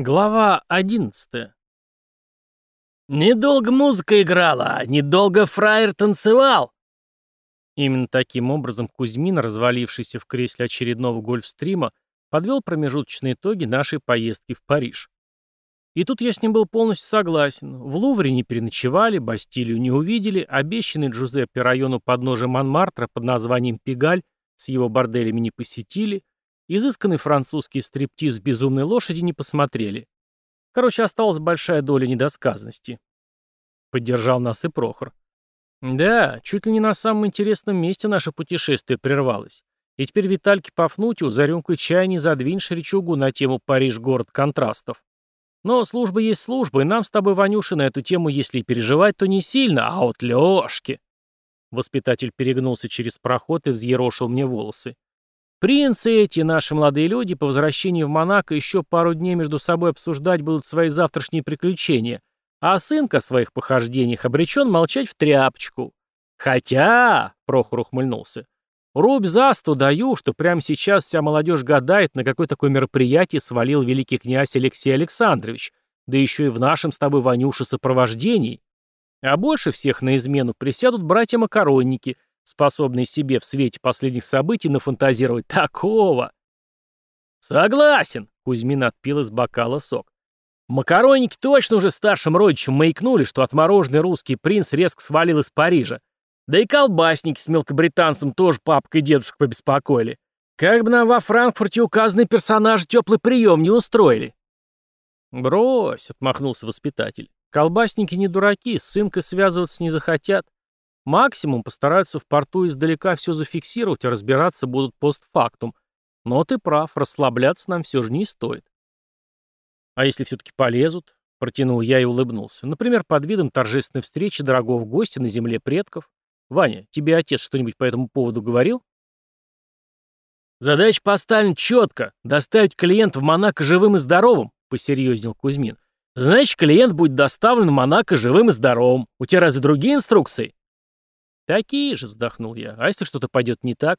Глава одиннадцатая. «Недолго музыка играла, недолго фраер танцевал!» Именно таким образом Кузьмин, развалившийся в кресле очередного гольфстрима, подвел промежуточные итоги нашей поездки в Париж. И тут я с ним был полностью согласен. В Лувре не переночевали, Бастилию не увидели, обещанный Джузеппе району подножия Монмартра под названием Пегаль с его борделями не посетили, Изысканный французский стриптиз безумной лошади не посмотрели. Короче, осталась большая доля недосказанности. Поддержал нас и Прохор. Да, чуть ли не на самом интересном месте наше путешествие прервалось. И теперь Витальке Пафнутию за рюмкой чая не задвинешь речугу на тему «Париж – город контрастов». Но служба есть служба, и нам с тобой, Ванюша, на эту тему, если и переживать, то не сильно, а от Лёшки. Воспитатель перегнулся через проход и взъерошил мне волосы. Принцы эти, наши молодые люди, по возвращении в Монако еще пару дней между собой обсуждать будут свои завтрашние приключения, а сынка о своих похождениях обречен молчать в тряпочку. Хотя, — Прохор ухмыльнулся, — рубь за сто даю, что прямо сейчас вся молодежь гадает, на какое такое мероприятие свалил великий князь Алексей Александрович, да еще и в нашем с тобой, Ванюше, сопровождении. А больше всех на измену присядут братья-макаронники — способный себе в свете последних событий нафантазировать такого. Согласен, Кузьмин отпил из бокала сок. Макароники точно уже старшим родичам маякнули, что отмороженный русский принц резко свалил из Парижа. Да и колбасники с мелкобританцем тоже папка и дедушка побеспокоили. Как бы нам во Франкфурте указанный персонаж теплый прием не устроили. «Брось», — отмахнулся воспитатель. «Колбасники не дураки, с сынкой связываться не захотят. Максимум постараются в порту издалека все зафиксировать, а разбираться будут постфактум. Но ты прав, расслабляться нам все же не стоит. А если все-таки полезут? Протянул я и улыбнулся. Например, под видом торжественной встречи дорогого гостя на земле предков. Ваня, тебе отец что-нибудь по этому поводу говорил? Задача поставлена четко. Доставить клиента в Монако живым и здоровым, посерьезнел Кузьмин. Значит, клиент будет доставлен в Монако живым и здоровым. У тебя разве другие инструкции? «Такие же», — вздохнул я. «А если что-то пойдет не так?»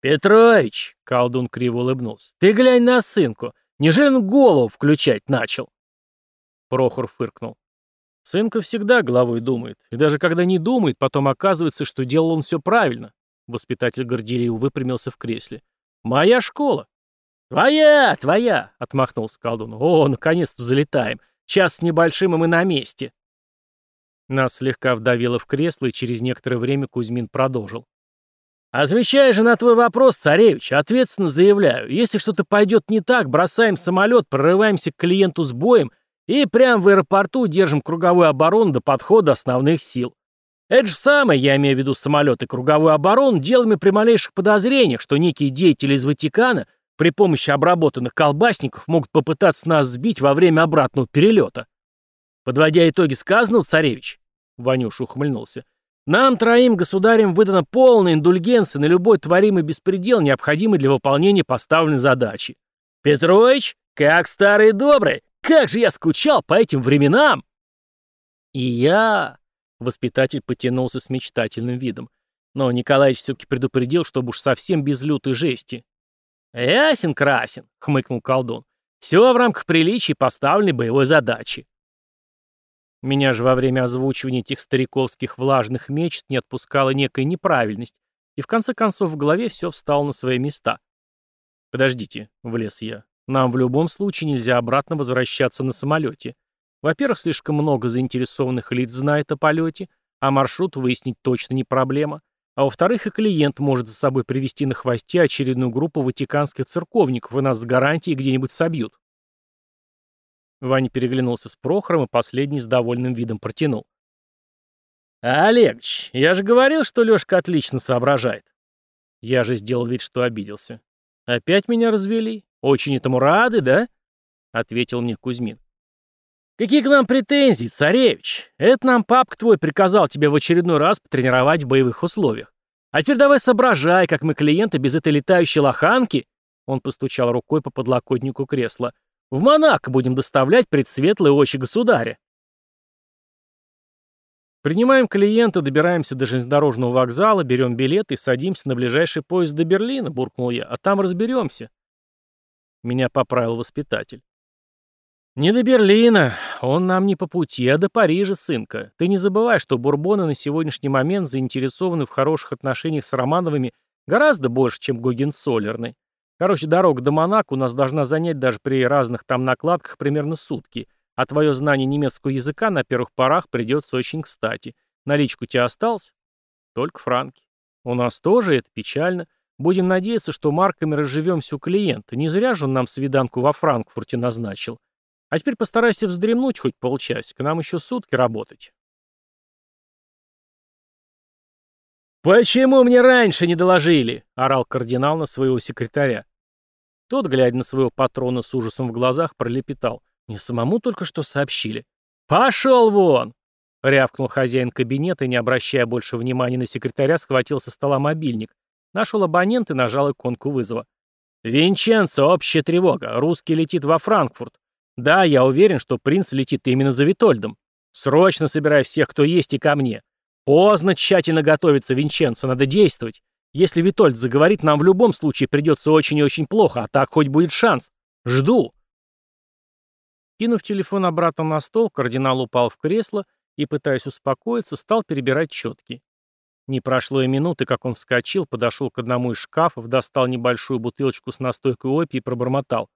«Петрович», — колдун криво улыбнулся, — «ты глянь на сынку. Неужели он голову включать начал?» Прохор фыркнул. Сынка всегда головой думает. И даже когда не думает, потом оказывается, что делал он все правильно. Воспитатель горделиво выпрямился в кресле. «Моя школа». «Твоя, твоя!» — отмахнулся колдун. «О, наконец-то залетаем. Час с небольшим, и мы на месте». Нас слегка вдавило в кресло, и через некоторое время Кузьмин продолжил. «Отвечая же на твой вопрос, царевич, ответственно заявляю, если что-то пойдет не так, бросаем самолет, прорываемся к клиенту с боем и прямо в аэропорту держим круговую оборону до подхода основных сил. Это же самое, я имею в виду самолет и круговую оборону, делаем при малейших подозрениях, что некие деятели из Ватикана при помощи обработанных колбасников могут попытаться нас сбить во время обратного перелета. Подводя итоги сказанного, царевич, Ванюш ухмыльнулся, нам троим государям выдана полная индульгенция на любой творимый беспредел, необходимый для выполнения поставленной задачи. Петрович, как старый добрый, как же я скучал по этим временам! И я... Воспитатель потянулся с мечтательным видом. Но Николаевич все-таки предупредил, чтобы уж совсем без лютой жести. «Ясен-красен», — хмыкнул колдун. «Все в рамках приличий поставленной боевой задачи. Меня же во время озвучивания этих стариковских влажных мечт не отпускала некая неправильность, и в конце концов в голове все встало на свои места. «Подождите», — влез я, — «нам в любом случае нельзя обратно возвращаться на самолете. Во-первых, слишком много заинтересованных лиц знает о полете, а маршрут выяснить точно не проблема. А во-вторых, и клиент может за собой привести на хвосте очередную группу ватиканских церковников, и нас с гарантией где-нибудь собьют. Ваня переглянулся с Прохором, и последний с довольным видом протянул. «Олегч, я же говорил, что Лёшка отлично соображает». Я же сделал вид, что обиделся. «Опять меня развели? Очень этому рады, да?» — ответил мне Кузьмин. «Какие к нам претензии, царевич? Это нам папка твой приказал тебя в очередной раз потренировать в боевых условиях. А теперь давай соображай, как мы клиента без этой летающей лоханки...» Он постучал рукой по подлокотнику кресла — в Монако будем доставлять предсветлые очи государя. Принимаем клиента, добираемся до железнодорожного вокзала, берем билет и садимся на ближайший поезд до Берлина, буркнул я, а там разберемся. Меня поправил воспитатель. «Не до Берлина. Он нам не по пути, а до Парижа, сынка. Ты не забывай, что бурбоны на сегодняшний момент заинтересованы в хороших отношениях с Романовыми гораздо больше, чем Гогенцоллерны. Короче, дорога до Монако у нас должна занять даже при разных там накладках примерно сутки, а твое знание немецкого языка на первых порах придется очень кстати. Наличку у тебя осталось? Только франки. У нас тоже, это печально. Будем надеяться, что марками разживемся у клиента. Не зря же он нам свиданку во Франкфурте назначил. А теперь постарайся вздремнуть хоть полчасика, нам еще сутки работать. «Почему мне раньше не доложили?» — орал кардинал на своего секретаря. Тот, глядя на своего патрона с ужасом в глазах, пролепетал. «Не самому только что сообщили». «Пошел вон!» — рявкнул хозяин кабинета и, не обращая больше внимания на секретаря, схватил со стола мобильник, нашел абонент и нажал иконку вызова. «Винченцо, общая тревога. Русский летит во Франкфурт. Да, я уверен, что принц летит именно за Витольдом. Срочно собирай всех, кто есть, и ко мне. Поздно тщательно готовиться, Винченцо, надо действовать. Если Витольд заговорит, нам в любом случае придется очень и очень плохо, а так хоть будет шанс. Жду. Кинув телефон обратно на стол, кардинал упал в кресло и, пытаясь успокоиться, стал перебирать четки. Не прошло и минуты, как он вскочил, подошел к одному из шкафов, достал небольшую бутылочку с настойкой опии и пробормотал.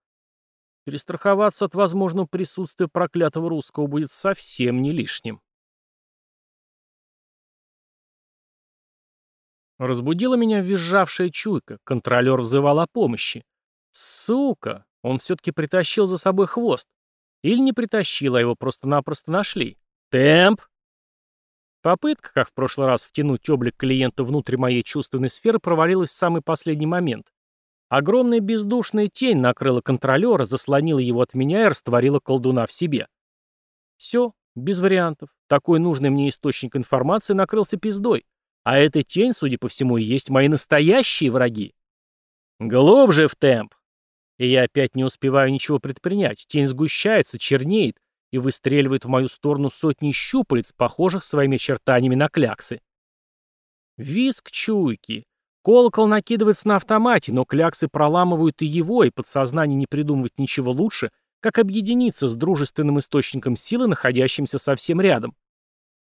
Перестраховаться от возможного присутствия проклятого русского будет совсем не лишним. Разбудила меня визжавшая чуйка. Контролер взывал о помощи. Сука! Он все-таки притащил за собой хвост. Или не притащил, а его просто-напросто нашли. Темп! Попытка, как в прошлый раз, втянуть облик клиента внутрь моей чувственной сферы провалилась в самый последний момент. Огромная бездушная тень накрыла контролера, заслонила его от меня и растворила колдуна в себе. Все, без вариантов. Такой нужный мне источник информации накрылся пиздой. А эта тень, судя по всему, и есть мои настоящие враги. Глубже в темп. И я опять не успеваю ничего предпринять. Тень сгущается, чернеет и выстреливает в мою сторону сотни щупалец, похожих своими чертаниями на кляксы. Виск чуйки. Колокол накидывается на автомате, но кляксы проламывают и его, и подсознание не придумывает ничего лучше, как объединиться с дружественным источником силы, находящимся совсем рядом.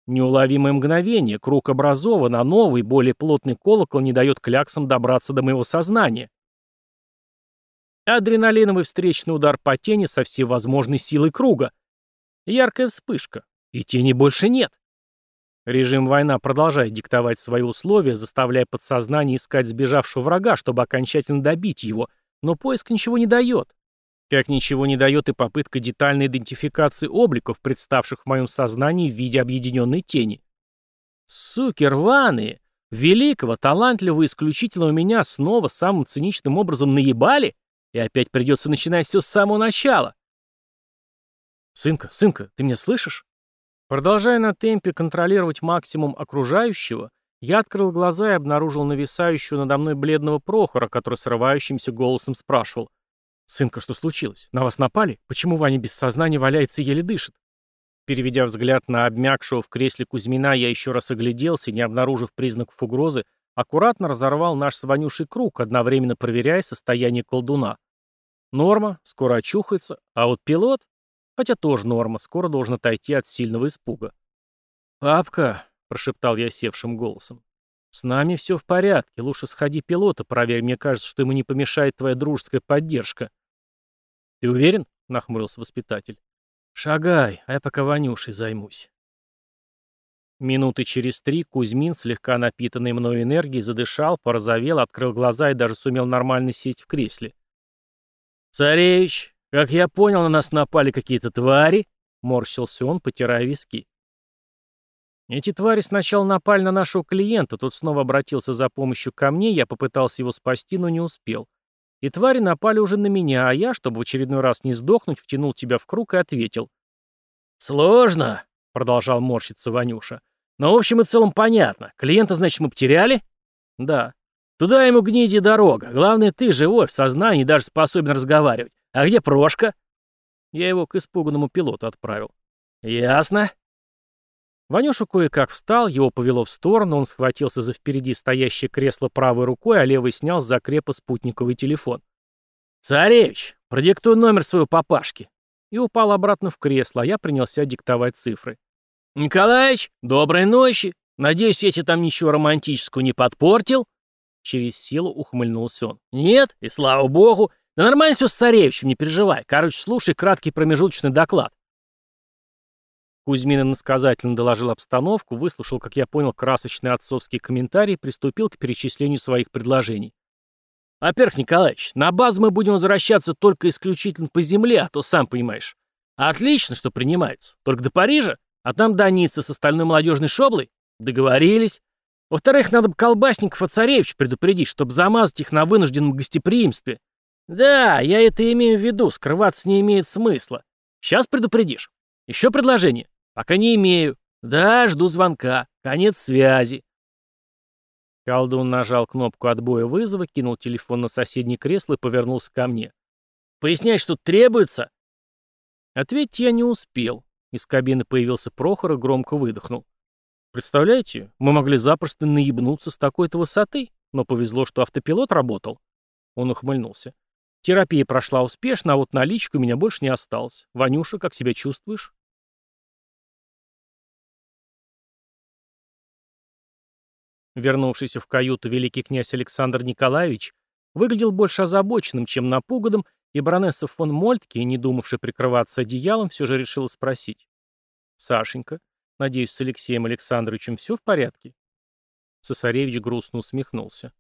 Неуловимое мгновение, круг образован, а новый, более плотный колокол не дает кляксам добраться до моего сознания. Адреналиновый встречный удар по тени со всей возможной силой круга. Яркая вспышка. И тени больше нет. Режим война продолжает диктовать свои условия, заставляя подсознание искать сбежавшего врага, чтобы окончательно добить его, но поиск ничего не дает. Как ничего не дает и попытка детальной идентификации обликов, представших в моем сознании в виде объединенной тени. Суки рваные! Великого, талантливого, исключительного меня снова самым циничным образом наебали? И опять придется начинать все с самого начала. «Сынка, сынка, ты меня слышишь?» Продолжая на темпе контролировать максимум окружающего, я открыл глаза и обнаружил нависающего надо мной бледного Прохора, который срывающимся голосом спрашивал. «Сынка, что случилось? На вас напали? Почему Ваня без сознания валяется и еле дышит?» Переведя взгляд на обмякшего в кресле Кузьмина, я еще раз огляделся и, не обнаружив признаков угрозы, аккуратно разорвал наш с Ванюшей круг, одновременно проверяя состояние колдуна. Норма, скоро очухается, а вот пилот... Хотя тоже норма, скоро должен отойти от сильного испуга. «Папка», — прошептал я севшим голосом, — «с нами все в порядке. Лучше сходи пилота проверь. Мне кажется, что ему не помешает твоя дружеская поддержка». «Ты уверен?» — нахмурился воспитатель. «Шагай, а я пока Ванюшей займусь». Минуты через три Кузьмин, слегка напитанный мною энергией, задышал, порозовел, открыл глаза и даже сумел нормально сесть в кресле. «Царевич, «Как я понял, на нас напали какие-то твари?» — морщился он, потирая виски. Эти твари сначала напали на нашего клиента, тот снова обратился за помощью ко мне, я попытался его спасти, но не успел. И твари напали уже на меня, а я, чтобы в очередной раз не сдохнуть, втянул тебя в круг и ответил. «Сложно», — продолжал морщиться Ванюша. «Но в общем и целом понятно. Клиента, значит, мы потеряли?» «Да». «Туда ему гниди дорога. Главное, ты живой, в сознании, даже способен разговаривать. «А где Прошка?» Я его к испуганному пилоту отправил. «Ясно». Ванюша кое-как встал, его повело в сторону, он схватился за впереди стоящее кресло правой рукой, а левой снял с закрепа спутниковый телефон. «Царевич, продиктуй номер своего папашки». и упал обратно в кресло, а я принялся диктовать цифры. «Николаич, доброй ночи! Надеюсь, я тебе там ничего романтического не подпортил?» Через силу ухмыльнулся он. «Нет, и слава богу. Да нормально все с царевичем, не переживай. Короче, слушай краткий промежуточный доклад. Кузьмин иносказательно доложил обстановку, выслушал, как я понял, красочный отцовский комментарий и приступил к перечислению своих предложений. «Во-первых, Николаевич, на базу мы будем возвращаться только исключительно по земле, а то сам понимаешь. Отлично, что принимается. Только до Парижа, а там до Ниццы с остальной молодежной шоблой. Договорились. Во-вторых, надо бы колбасников от царевич предупредить, чтобы замазать их на вынужденном гостеприимстве. Да, я это имею в виду, скрываться не имеет смысла. Сейчас предупредишь. Еще предложение. «Пока не имею. Да, жду звонка. Конец связи». Колдун нажал кнопку отбоя вызова, кинул телефон на соседнее кресло и повернулся ко мне. «Пояснять, что требуется?» Ответить я не успел. Из кабины появился Прохор и громко выдохнул. «Представляете, мы могли запросто наебнуться с такой-то высоты, но повезло, что автопилот работал». Он ухмыльнулся. «Терапия прошла успешно, а вот наличку у меня больше не осталось. Ванюша, как себя чувствуешь?» Вернувшийся в каюту великий князь Александр Николаевич выглядел больше озабоченным, чем напуганным, и баронесса фон Мольтке, не думавшая прикрываться одеялом, все же решила спросить. «Сашенька, надеюсь, с Алексеем Александровичем все в порядке?» Цесаревич грустно усмехнулся.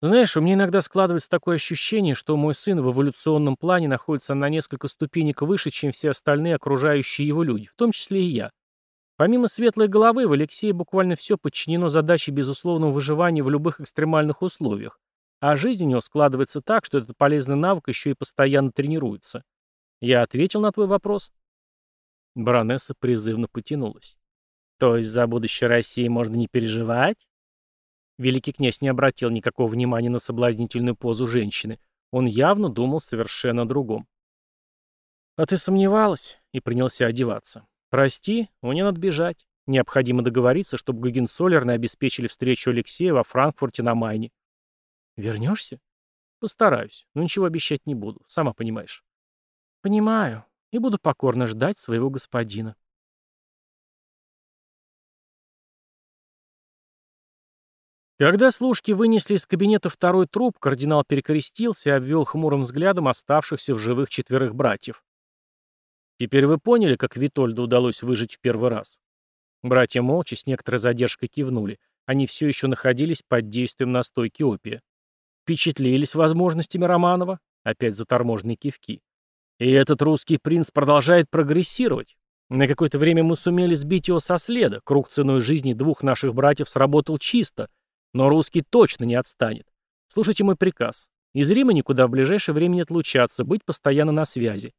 «Знаешь, у меня иногда складывается такое ощущение, что мой сын в эволюционном плане находится на несколько ступенек выше, чем все остальные окружающие его люди, в том числе и я. Помимо светлой головы, в Алексее буквально все подчинено задаче безусловного выживания в любых экстремальных условиях, а жизнь у него складывается так, что этот полезный навык еще и постоянно тренируется. Я ответил на твой вопрос? Баронесса призывно потянулась. То есть за будущее России можно не переживать? Великий князь не обратил никакого внимания на соблазнительную позу женщины. Он явно думал совершенно о другом. «А ты сомневалась?» и принялся одеваться. «Прости, мне надо бежать. Необходимо договориться, чтобы Гагенцоллерны обеспечили встречу Алексея во Франкфурте на Майне». «Вернешься?» «Постараюсь, но ничего обещать не буду, сама понимаешь». «Понимаю, и буду покорно ждать своего господина». Когда служки вынесли из кабинета второй труп, кардинал перекрестился и обвел хмурым взглядом оставшихся в живых четверых братьев. Теперь вы поняли, как Витольду удалось выжить в первый раз? Братья молча, с некоторой задержкой кивнули. Они все еще находились под действием настойки опия. Впечатлились возможностями Романова? Опять заторможенные кивки. И этот русский принц продолжает прогрессировать. На какое-то время мы сумели сбить его со следа. Круг ценой жизни двух наших братьев сработал чисто. Но русский точно не отстанет. Слушайте мой приказ. Из Рима никуда в ближайшее время не отлучаться, быть постоянно на связи.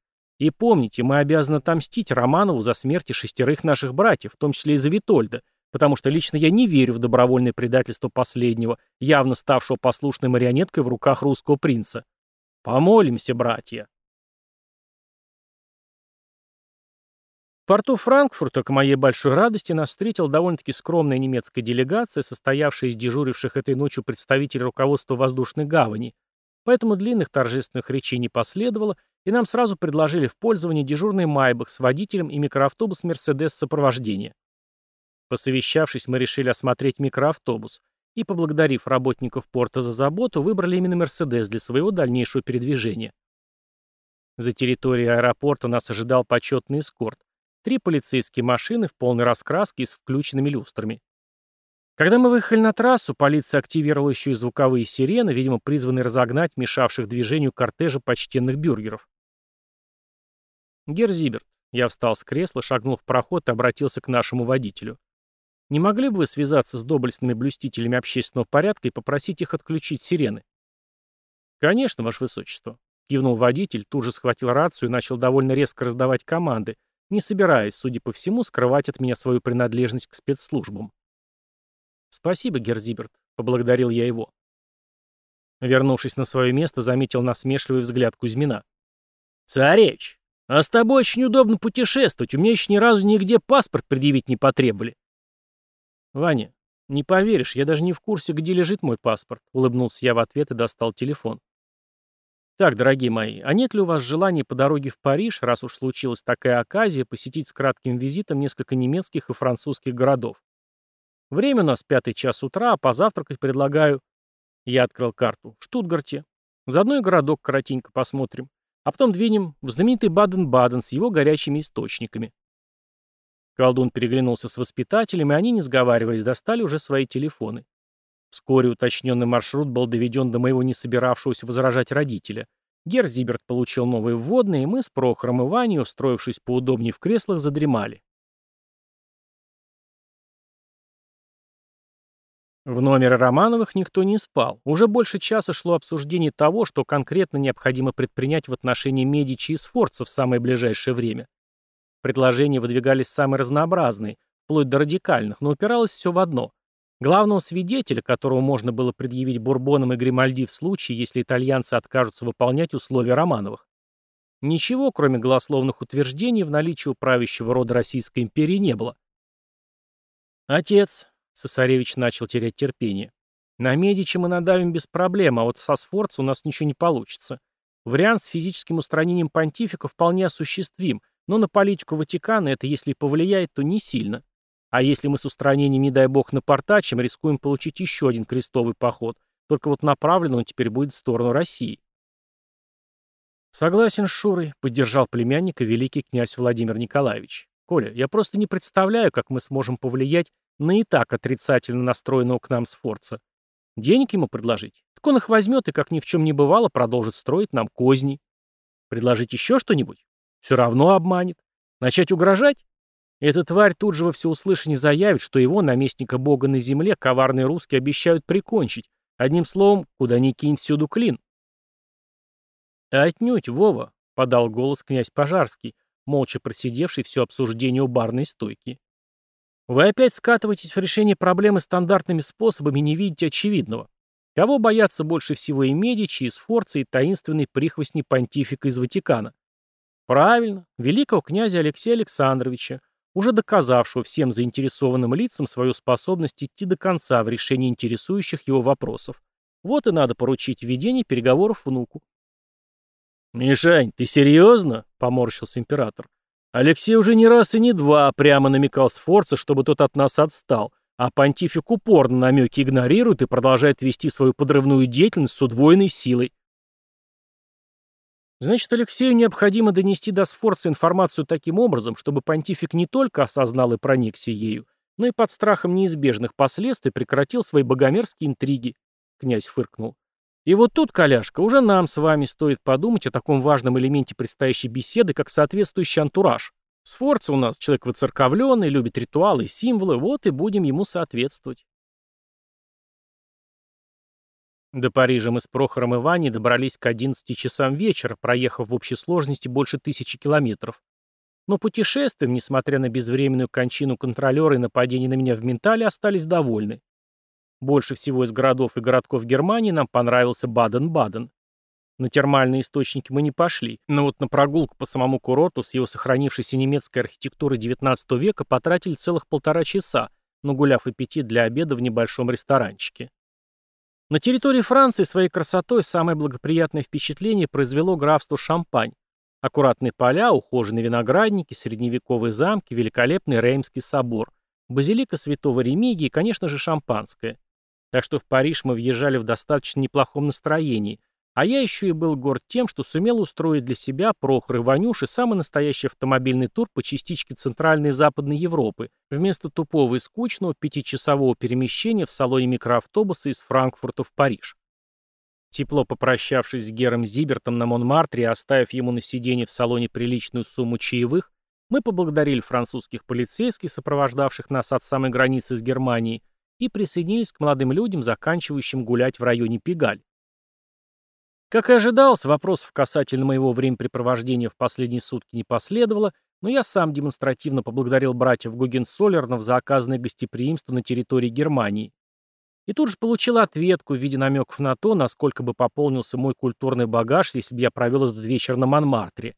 И помните, мы обязаны отомстить Романову за смерти шестерых наших братьев, в том числе и за Витольда, потому что лично я не верю в добровольное предательство последнего, явно ставшего послушной марионеткой в руках русского принца. Помолимся, братья. В порту Франкфурта, к моей большой радости, нас встретила довольно-таки скромная немецкая делегация, состоявшая из дежуривших этой ночью представителей руководства воздушной гавани, поэтому длинных торжественных речей не последовало, и нам сразу предложили в пользование дежурный Майбах с водителем и микроавтобус «Мерседес» сопровождения. Посовещавшись, мы решили осмотреть микроавтобус и, поблагодарив работников порта за заботу, выбрали именно «Мерседес» для своего дальнейшего передвижения. За территорией аэропорта нас ожидал почетный эскорт. Три полицейские машины в полной раскраске и с включенными люстрами. Когда мы выехали на трассу, полиция активировала еще и звуковые сирены, видимо, призванные разогнать мешавших движению кортежа почтенных бюргеров. Герзиберт. Я встал с кресла, шагнул в проход и обратился к нашему водителю. Не могли бы вы связаться с доблестными блюстителями общественного порядка и попросить их отключить сирены? Конечно, ваше высочество. Кивнул водитель, тут же схватил рацию и начал довольно резко раздавать команды, не собираясь, судя по всему, скрывать от меня свою принадлежность к спецслужбам. «Спасибо, Герзиберт», — поблагодарил я его. Вернувшись на свое место, заметил насмешливый взгляд Кузьмина. «Царевич, а с тобой очень удобно путешествовать. У меня еще ни разу нигде паспорт предъявить не потребовали. Ваня, не поверишь, я даже не в курсе, где лежит мой паспорт. Улыбнулся я в ответ и достал телефон. Так, дорогие мои, а нет ли у вас желания по дороге в Париж, раз уж случилась такая оказия, посетить с кратким визитом несколько немецких и французских городов? Время у нас пятый час утра, а позавтракать предлагаю... Я открыл карту. В Штутгарте. Заодно и городок коротенько посмотрим. А потом двинем в знаменитый Баден-Баден с его горячими источниками. Колдун переглянулся с воспитателем, и они, не сговариваясь, достали уже свои телефоны. Вскоре уточненный маршрут был доведен до моего не собиравшегося возражать родителя. Гер Зиберт получил новые вводные, и мы с Прохором и Ваней, устроившись поудобнее в креслах, задремали. В номере Романовых никто не спал. Уже больше часа шло обсуждение того, что конкретно необходимо предпринять в отношении Медичи и Сфорца в самое ближайшее время. Предложения выдвигались самые разнообразные, вплоть до радикальных, но упиралось все в одно – Главного свидетеля, которого можно было предъявить Бурбонам и Гримальди в случае, если итальянцы откажутся выполнять условия Романовых. Ничего, кроме голословных утверждений, в наличии у правящего рода Российской империи не было. «Отец», — Сосаревич начал терять терпение, — «на Медичи мы надавим без проблем, а вот со Сфорца у нас ничего не получится. Вариант с физическим устранением понтифика вполне осуществим, но на политику Ватикана это, если повлияет, то не сильно. А если мы с устранением, не дай бог, напортачим, рискуем получить еще один крестовый поход. Только вот направлен он теперь будет в сторону России. Согласен с Шурой, поддержал племянника великий князь Владимир Николаевич. Коля, я просто не представляю, как мы сможем повлиять на и так отрицательно настроенного к нам Сфорца. Денег ему предложить? Так он их возьмет и, как ни в чем не бывало, продолжит строить нам козни. Предложить еще что-нибудь? Все равно обманет. Начать угрожать? Эта тварь тут же во всеуслышание заявит, что его, наместника бога на земле, коварные русские обещают прикончить. Одним словом, куда ни кинь, всюду клин. «Отнюдь, Вова», — подал голос князь Пожарский, молча просидевший все обсуждение у барной стойки. «Вы опять скатываетесь в решение проблемы стандартными способами и не видите очевидного. Кого боятся больше всего и Медичи, и Сфорца, и таинственный прихвостни понтифика из Ватикана? Правильно, великого князя Алексея Александровича, уже доказавшего всем заинтересованным лицам свою способность идти до конца в решении интересующих его вопросов. Вот и надо поручить ведение переговоров внуку. «Мишань, ты серьезно?» — поморщился император. «Алексей уже не раз и не два прямо намекал Сфорца, чтобы тот от нас отстал, а понтифик упорно намеки игнорирует и продолжает вести свою подрывную деятельность с удвоенной силой. Значит, Алексею необходимо донести до Сфорца информацию таким образом, чтобы понтифик не только осознал и проникся ею, но и под страхом неизбежных последствий прекратил свои богомерзкие интриги. Князь фыркнул. И вот тут, коляшка, уже нам с вами стоит подумать о таком важном элементе предстоящей беседы, как соответствующий антураж. Сфорца у нас человек выцерковленный, любит ритуалы и символы, вот и будем ему соответствовать. До Парижа мы с Прохором и Ваней добрались к 11 часам вечера, проехав в общей сложности больше тысячи километров. Но путешествием, несмотря на безвременную кончину контролера и нападение на меня в ментале, остались довольны. Больше всего из городов и городков Германии нам понравился Баден-Баден. На термальные источники мы не пошли, но вот на прогулку по самому курорту с его сохранившейся немецкой архитектурой XIX века потратили целых полтора часа, нагуляв аппетит для обеда в небольшом ресторанчике. На территории Франции своей красотой самое благоприятное впечатление произвело графство Шампань. Аккуратные поля, ухоженные виноградники, средневековые замки, великолепный Реймский собор, базилика святого Ремигия и, конечно же, шампанское. Так что в Париж мы въезжали в достаточно неплохом настроении – а я еще и был горд тем, что сумел устроить для себя, Прохор и Ванюши, самый настоящий автомобильный тур по частичке Центральной и Западной Европы, вместо тупого и скучного пятичасового перемещения в салоне микроавтобуса из Франкфурта в Париж. Тепло попрощавшись с Гером Зибертом на Монмартре и оставив ему на сиденье в салоне приличную сумму чаевых, мы поблагодарили французских полицейских, сопровождавших нас от самой границы с Германией, и присоединились к молодым людям, заканчивающим гулять в районе Пегаль. Как и ожидалось, вопросов касательно моего времяпрепровождения в последние сутки не последовало, но я сам демонстративно поблагодарил братьев Гугенсолернов за оказанное гостеприимство на территории Германии. И тут же получил ответку в виде намеков на то, насколько бы пополнился мой культурный багаж, если бы я провел этот вечер на Монмартре.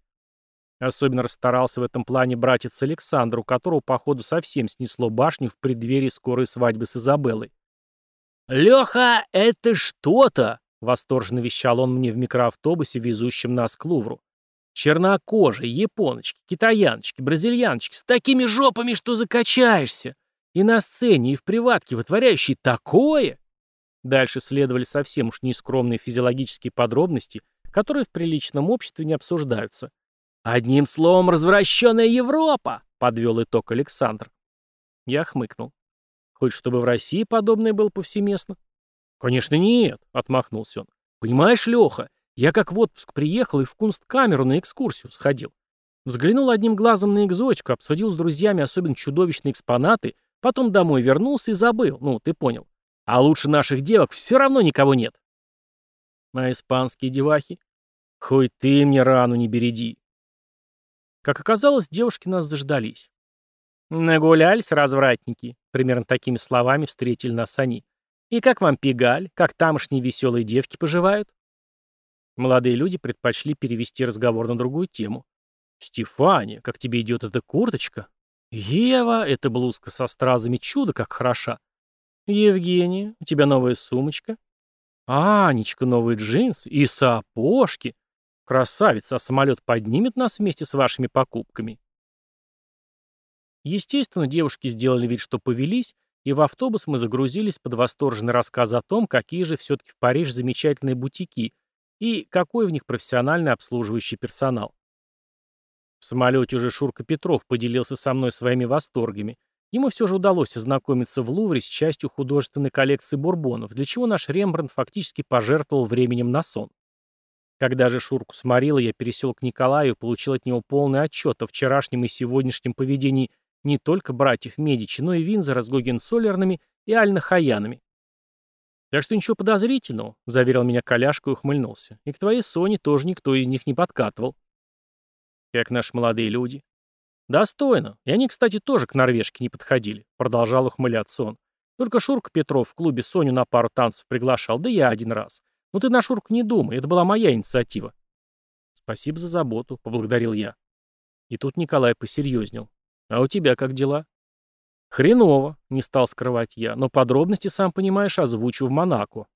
Особенно расстарался в этом плане братец Александр, у которого, походу, совсем снесло башню в преддверии скорой свадьбы с Изабеллой. «Леха, это что-то!» Восторженно вещал он мне в микроавтобусе, везущем нас к Лувру. Чернокожие, японочки, китаяночки, бразильяночки с такими жопами, что закачаешься. И на сцене, и в приватке, вытворяющие такое. Дальше следовали совсем уж нескромные физиологические подробности, которые в приличном обществе не обсуждаются. «Одним словом, развращенная Европа!» — подвел итог Александр. Я хмыкнул. «Хоть чтобы в России подобное было повсеместно?» «Конечно нет», — отмахнулся он. «Понимаешь, Леха, я как в отпуск приехал и в кунсткамеру на экскурсию сходил. Взглянул одним глазом на экзотику, обсудил с друзьями особенно чудовищные экспонаты, потом домой вернулся и забыл, ну, ты понял. А лучше наших девок все равно никого нет. А испанские девахи? Хоть ты мне рану не береди. Как оказалось, девушки нас заждались. Нагулялись, развратники, примерно такими словами встретили нас они. И как вам пигаль, как тамошние веселые девки поживают? Молодые люди предпочли перевести разговор на другую тему. «Стефания, как тебе идет эта курточка?» «Ева, эта блузка со стразами чудо как хороша!» «Евгения, у тебя новая сумочка?» «Анечка, новые джинсы и сапожки!» «Красавица, а самолет поднимет нас вместе с вашими покупками?» Естественно, девушки сделали вид, что повелись, и в автобус мы загрузились под восторженный рассказ о том, какие же все-таки в Париж замечательные бутики – и какой в них профессиональный обслуживающий персонал. В самолете уже Шурка Петров поделился со мной своими восторгами. Ему все же удалось ознакомиться в Лувре с частью художественной коллекции бурбонов, для чего наш Рембрандт фактически пожертвовал временем на сон. Когда же Шурку сморила, я пересел к Николаю и получил от него полный отчет о вчерашнем и сегодняшнем поведении не только братьев Медичи, но и Винзора с Гогенцоллернами и Альнахаянами. «Так что ничего подозрительного», — заверил меня коляшка и ухмыльнулся. «И к твоей Соне тоже никто из них не подкатывал». «Как наши молодые люди». «Достойно. И они, кстати, тоже к норвежке не подходили», — продолжал ухмыляться он. «Только Шурка Петров в клубе Соню на пару танцев приглашал, да я один раз. Ну ты на Шурку не думай, это была моя инициатива». «Спасибо за заботу», — поблагодарил я. И тут Николай посерьезнел. «А у тебя как дела?» «Хреново», — не стал скрывать я, но подробности, сам понимаешь, озвучу в Монако.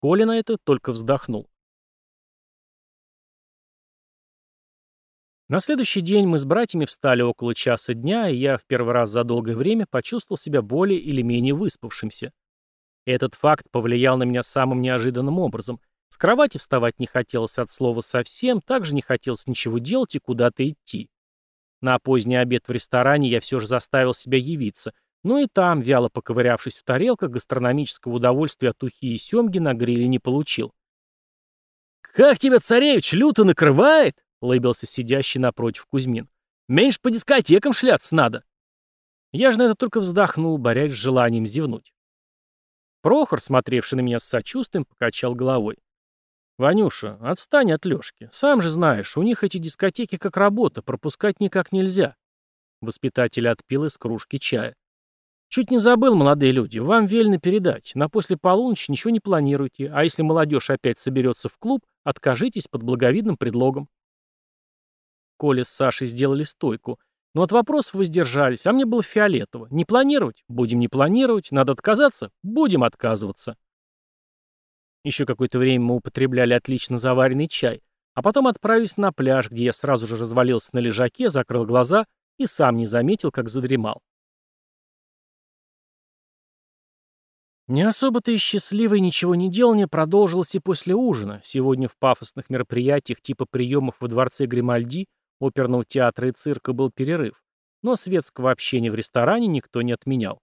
Коля на это только вздохнул. На следующий день мы с братьями встали около часа дня, и я в первый раз за долгое время почувствовал себя более или менее выспавшимся. Этот факт повлиял на меня самым неожиданным образом. С кровати вставать не хотелось от слова совсем, также не хотелось ничего делать и куда-то идти. На поздний обед в ресторане я все же заставил себя явиться, но и там, вяло поковырявшись в тарелках, гастрономического удовольствия от ухи и семги на гриле не получил. «Как тебя, царевич, люто накрывает?» — лыбился сидящий напротив Кузьмин. «Меньше по дискотекам шляться надо». Я же на это только вздохнул, борясь с желанием зевнуть. Прохор, смотревший на меня с сочувствием, покачал головой. «Ванюша, отстань от Лёшки. Сам же знаешь, у них эти дискотеки как работа, пропускать никак нельзя». Воспитатель отпил из кружки чая. «Чуть не забыл, молодые люди, вам велено передать. На после полуночи ничего не планируйте, а если молодежь опять соберется в клуб, откажитесь под благовидным предлогом». Коля с Сашей сделали стойку, но от вопросов воздержались, а мне было фиолетово. Не планировать? Будем не планировать. Надо отказаться? Будем отказываться. Еще какое-то время мы употребляли отлично заваренный чай, а потом отправились на пляж, где я сразу же развалился на лежаке, закрыл глаза и сам не заметил, как задремал. Не особо-то и счастливое ничего не делание продолжилось и после ужина. Сегодня в пафосных мероприятиях типа приемов во дворце Гримальди, оперного театра и цирка был перерыв, но светского общения в ресторане никто не отменял.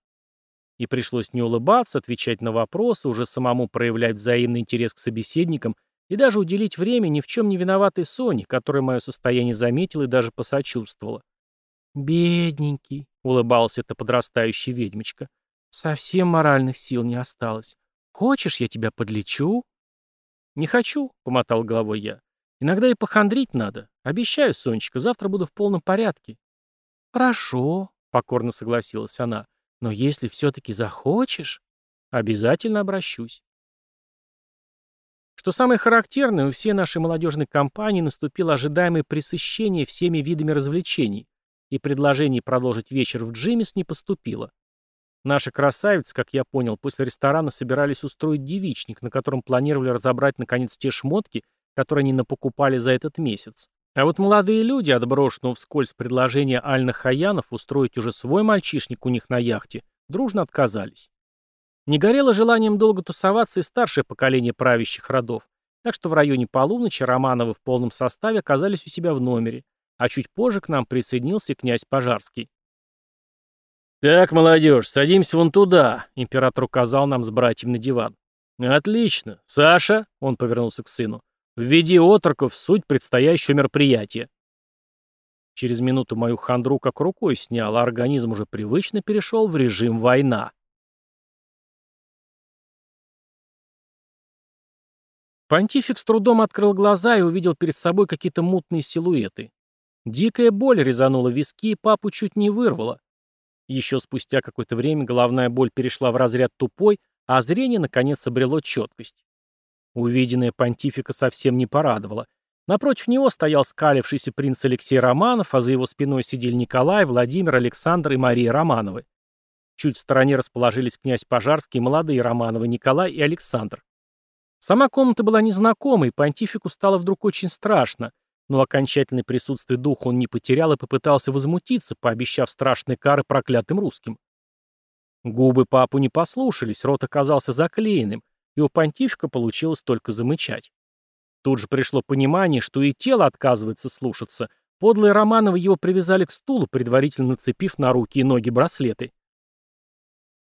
И пришлось не улыбаться, отвечать на вопросы, уже самому проявлять взаимный интерес к собеседникам и даже уделить время ни в чем не виноватой Соне, которая мое состояние заметила и даже посочувствовала. «Бедненький», — улыбалась эта подрастающая ведьмочка, — «совсем моральных сил не осталось. Хочешь, я тебя подлечу?» «Не хочу», — помотал головой я. «Иногда и похандрить надо. Обещаю, Сонечка, завтра буду в полном порядке». «Хорошо», — покорно согласилась она. Но если все-таки захочешь, обязательно обращусь. Что самое характерное, у всей нашей молодежной компании наступило ожидаемое пресыщение всеми видами развлечений, и предложение продолжить вечер в Джимис не поступило. Наши красавицы, как я понял, после ресторана собирались устроить девичник, на котором планировали разобрать, наконец, те шмотки, которые они напокупали за этот месяц. А вот молодые люди, отброшенного вскользь предложение Альна Хаянов устроить уже свой мальчишник у них на яхте, дружно отказались. Не горело желанием долго тусоваться и старшее поколение правящих родов, так что в районе полуночи Романовы в полном составе оказались у себя в номере, а чуть позже к нам присоединился князь Пожарский. «Так, молодежь, садимся вон туда», — император указал нам с братьем на диван. «Отлично. Саша», — он повернулся к сыну, — «введи отроков в суть предстоящего мероприятия». Через минуту мою хандру как рукой снял, а организм уже привычно перешел в режим война. Понтифик с трудом открыл глаза и увидел перед собой какие-то мутные силуэты. Дикая боль резанула виски, и папу чуть не вырвала. Еще спустя какое-то время головная боль перешла в разряд тупой, а зрение, наконец, обрело четкость. Увиденное понтифика совсем не порадовало. Напротив него стоял скалившийся принц Алексей Романов, а за его спиной сидели Николай, Владимир, Александр и Мария Романовы. Чуть в стороне расположились князь Пожарский, молодые Романовы Николай и Александр. Сама комната была незнакомой, понтифику стало вдруг очень страшно, но окончательное присутствие духа он не потерял и попытался возмутиться, пообещав страшные кары проклятым русским. Губы папу не послушались, рот оказался заклеенным, и у понтифика получилось только замычать. Тут же пришло понимание, что и тело отказывается слушаться. Подлые Романовы его привязали к стулу, предварительно нацепив на руки и ноги браслеты.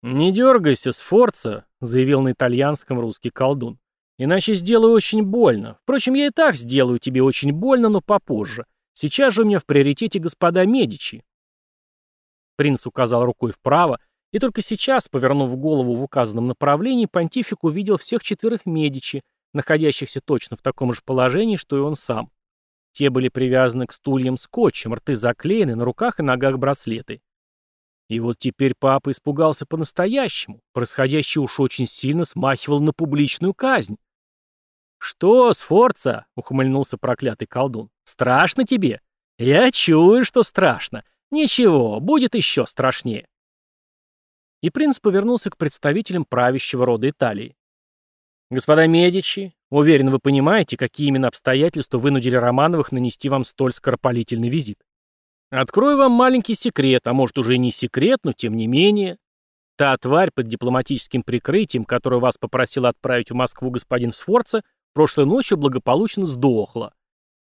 «Не дергайся, Сфорца», — заявил на итальянском русский колдун. Иначе сделаю очень больно. Впрочем, я и так сделаю тебе очень больно, но попозже. Сейчас же у меня в приоритете господа Медичи. Принц указал рукой вправо, и только сейчас, повернув голову в указанном направлении, понтифик увидел всех четверых Медичи, находящихся точно в таком же положении, что и он сам. Те были привязаны к стульям скотчем, рты заклеены, на руках и ногах браслеты. И вот теперь папа испугался по-настоящему. Происходящее уж очень сильно смахивало на публичную казнь. «Что, Сфорца?» — ухмыльнулся проклятый колдун. «Страшно тебе?» «Я чую, что страшно. Ничего, будет еще страшнее». И принц повернулся к представителям правящего рода Италии. «Господа Медичи, уверен, вы понимаете, какие именно обстоятельства вынудили Романовых нанести вам столь скоропалительный визит. Открою вам маленький секрет, а может уже и не секрет, но тем не менее. Та тварь под дипломатическим прикрытием, которую вас попросил отправить в Москву господин Сфорца, прошлой ночью благополучно сдохла.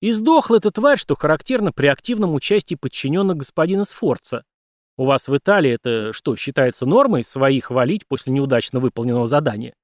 И сдохла эта тварь, что характерно при активном участии подчиненных господина Сфорца. У вас в Италии это что, считается нормой своих валить после неудачно выполненного задания?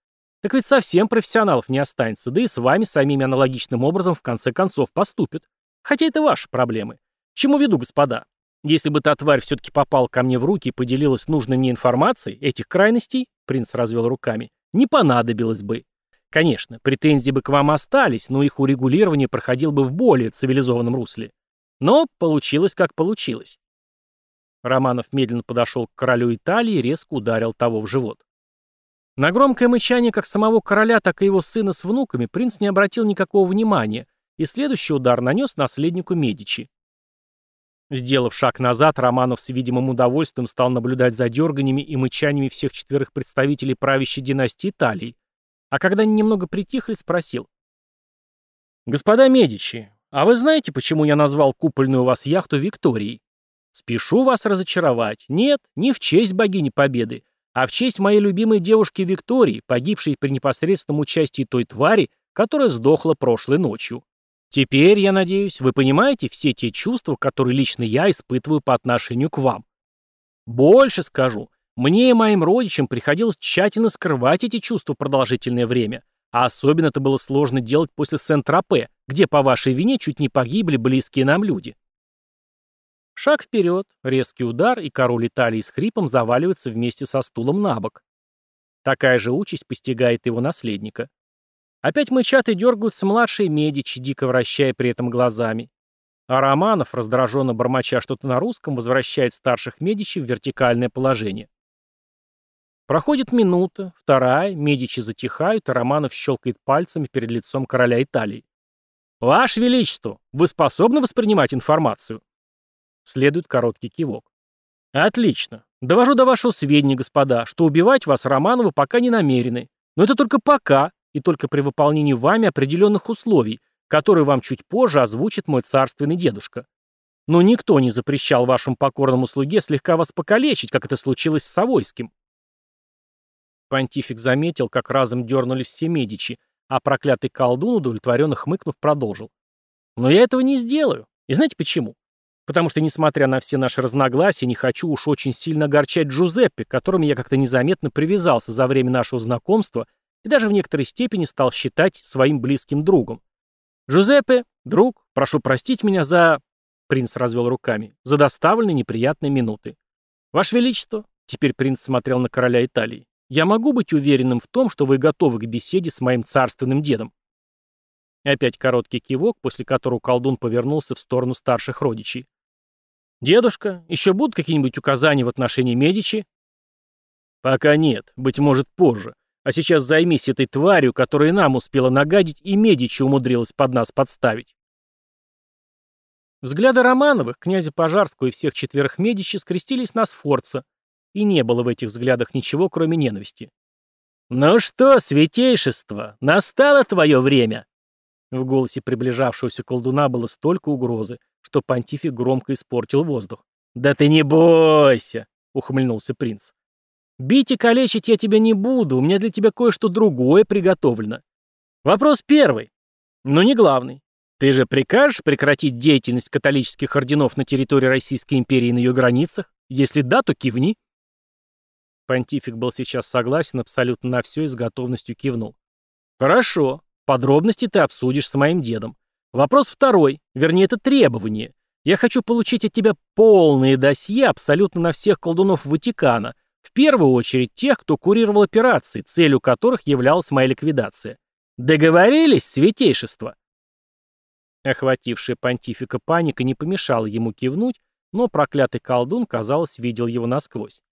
Так ведь совсем профессионалов не останется, да и с вами самими аналогичным образом в конце концов поступят. Хотя это ваши проблемы. Чему веду, господа? Если бы та тварь все-таки попала ко мне в руки и поделилась нужной мне информацией, этих крайностей, принц развел руками, не понадобилось бы. Конечно, претензии бы к вам остались, но их урегулирование проходило бы в более цивилизованном русле. Но получилось, как получилось. Романов медленно подошел к королю Италии и резко ударил того в живот. На громкое мычание как самого короля, так и его сына с внуками принц не обратил никакого внимания, и следующий удар нанес наследнику Медичи. Сделав шаг назад, Романов с видимым удовольствием стал наблюдать за дерганиями и мычаниями всех четверых представителей правящей династии Италии, а когда они немного притихли, спросил. «Господа Медичи, а вы знаете, почему я назвал купольную у вас яхту Викторией? Спешу вас разочаровать. Нет, не в честь богини Победы, а в честь моей любимой девушки Виктории, погибшей при непосредственном участии той твари, которая сдохла прошлой ночью. Теперь, я надеюсь, вы понимаете все те чувства, которые лично я испытываю по отношению к вам. Больше скажу, мне и моим родичам приходилось тщательно скрывать эти чувства продолжительное время, а особенно это было сложно делать после Сент-Тропе, где по вашей вине чуть не погибли близкие нам люди. Шаг вперед, резкий удар, и король Италии с хрипом заваливается вместе со стулом на бок. Такая же участь постигает его наследника. Опять мычат и дергаются младшие медичи, дико вращая при этом глазами. А Романов, раздраженно бормоча что-то на русском, возвращает старших медичи в вертикальное положение. Проходит минута, вторая, Медичи затихают, и Романов щелкает пальцами перед лицом короля Италии. «Ваше Величество, вы способны воспринимать информацию?» Следует короткий кивок. «Отлично. Довожу до вашего сведения, господа, что убивать вас Романовы пока не намерены. Но это только пока, и только при выполнении вами определенных условий, которые вам чуть позже озвучит мой царственный дедушка. Но никто не запрещал вашему покорному слуге слегка вас покалечить, как это случилось с Савойским. Понтифик заметил, как разом дернулись все медичи, а проклятый колдун, удовлетворенно хмыкнув, продолжил. «Но я этого не сделаю. И знаете почему? Потому что, несмотря на все наши разногласия, не хочу уж очень сильно огорчать Джузеппе, к я как-то незаметно привязался за время нашего знакомства и даже в некоторой степени стал считать своим близким другом. Джузеппе, друг, прошу простить меня за...» Принц развел руками. «За доставленные неприятные минуты. Ваше Величество, теперь принц смотрел на короля Италии, я могу быть уверенным в том, что вы готовы к беседе с моим царственным дедом?» Опять короткий кивок, после которого колдун повернулся в сторону старших родичей. «Дедушка, еще будут какие-нибудь указания в отношении Медичи?» «Пока нет, быть может, позже. А сейчас займись этой тварью, которая нам успела нагадить, и Медичи умудрилась под нас подставить». Взгляды Романовых, князя Пожарского и всех четверых Медичи скрестились на Сфорца, и не было в этих взглядах ничего, кроме ненависти. «Ну что, святейшество, настало твое время!» В голосе приближавшегося колдуна было столько угрозы, что понтифик громко испортил воздух. «Да ты не бойся!» — ухмыльнулся принц. «Бить и калечить я тебя не буду, у меня для тебя кое-что другое приготовлено. Вопрос первый, но не главный. Ты же прикажешь прекратить деятельность католических орденов на территории Российской империи и на ее границах? Если да, то кивни». Понтифик был сейчас согласен абсолютно на все и с готовностью кивнул. «Хорошо. Подробности ты обсудишь с моим дедом. Вопрос второй, вернее, это требование. Я хочу получить от тебя полные досье абсолютно на всех колдунов Ватикана, в первую очередь тех, кто курировал операции, целью которых являлась моя ликвидация. Договорились, святейшество?» Охватившая понтифика паника не помешала ему кивнуть, но проклятый колдун, казалось, видел его насквозь.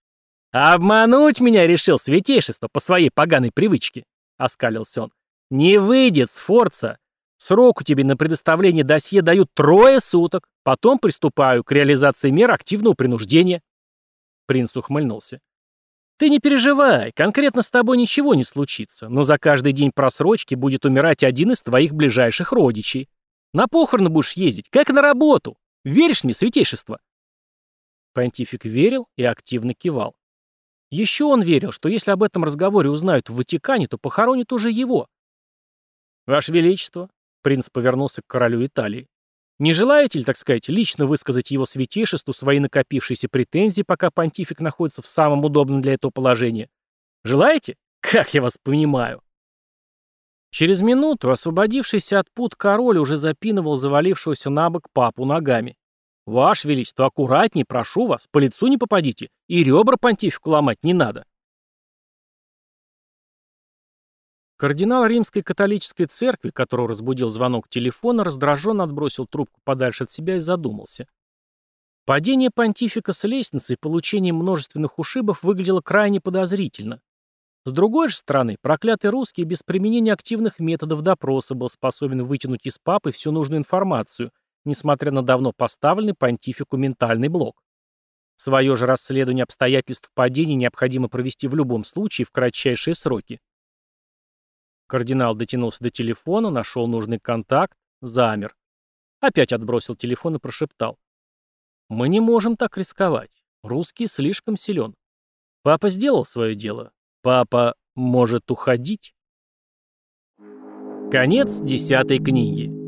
«Обмануть меня решил святейшество по своей поганой привычке», — оскалился он. «Не выйдет, Сфорца. Срок у тебя на предоставление досье дают трое суток. Потом приступаю к реализации мер активного принуждения». Принц ухмыльнулся. «Ты не переживай, конкретно с тобой ничего не случится, но за каждый день просрочки будет умирать один из твоих ближайших родичей. На похороны будешь ездить, как на работу. Веришь мне, святейшество?» Понтифик верил и активно кивал. Еще он верил, что если об этом разговоре узнают в Ватикане, то похоронят уже его. «Ваше Величество», — принц повернулся к королю Италии, «не желаете ли, так сказать, лично высказать его святейшеству свои накопившиеся претензии, пока понтифик находится в самом удобном для этого положении? Желаете? Как я вас понимаю!» Через минуту освободившийся от пут король уже запинывал завалившегося на бок папу ногами. «Ваше Величество, аккуратней, прошу вас, по лицу не попадите, и ребра понтифику ломать не надо». Кардинал Римской католической церкви, которого разбудил звонок телефона, раздраженно отбросил трубку подальше от себя и задумался. Падение понтифика с лестницы и получение множественных ушибов выглядело крайне подозрительно. С другой же стороны, проклятый русский без применения активных методов допроса был способен вытянуть из папы всю нужную информацию, несмотря на давно поставленный понтифику ментальный блок. Свое же расследование обстоятельств падения необходимо провести в любом случае в кратчайшие сроки. Кардинал дотянулся до телефона, нашел нужный контакт, замер. Опять отбросил телефон и прошептал. «Мы не можем так рисковать. Русский слишком силен. Папа сделал свое дело. Папа может уходить». Конец десятой книги.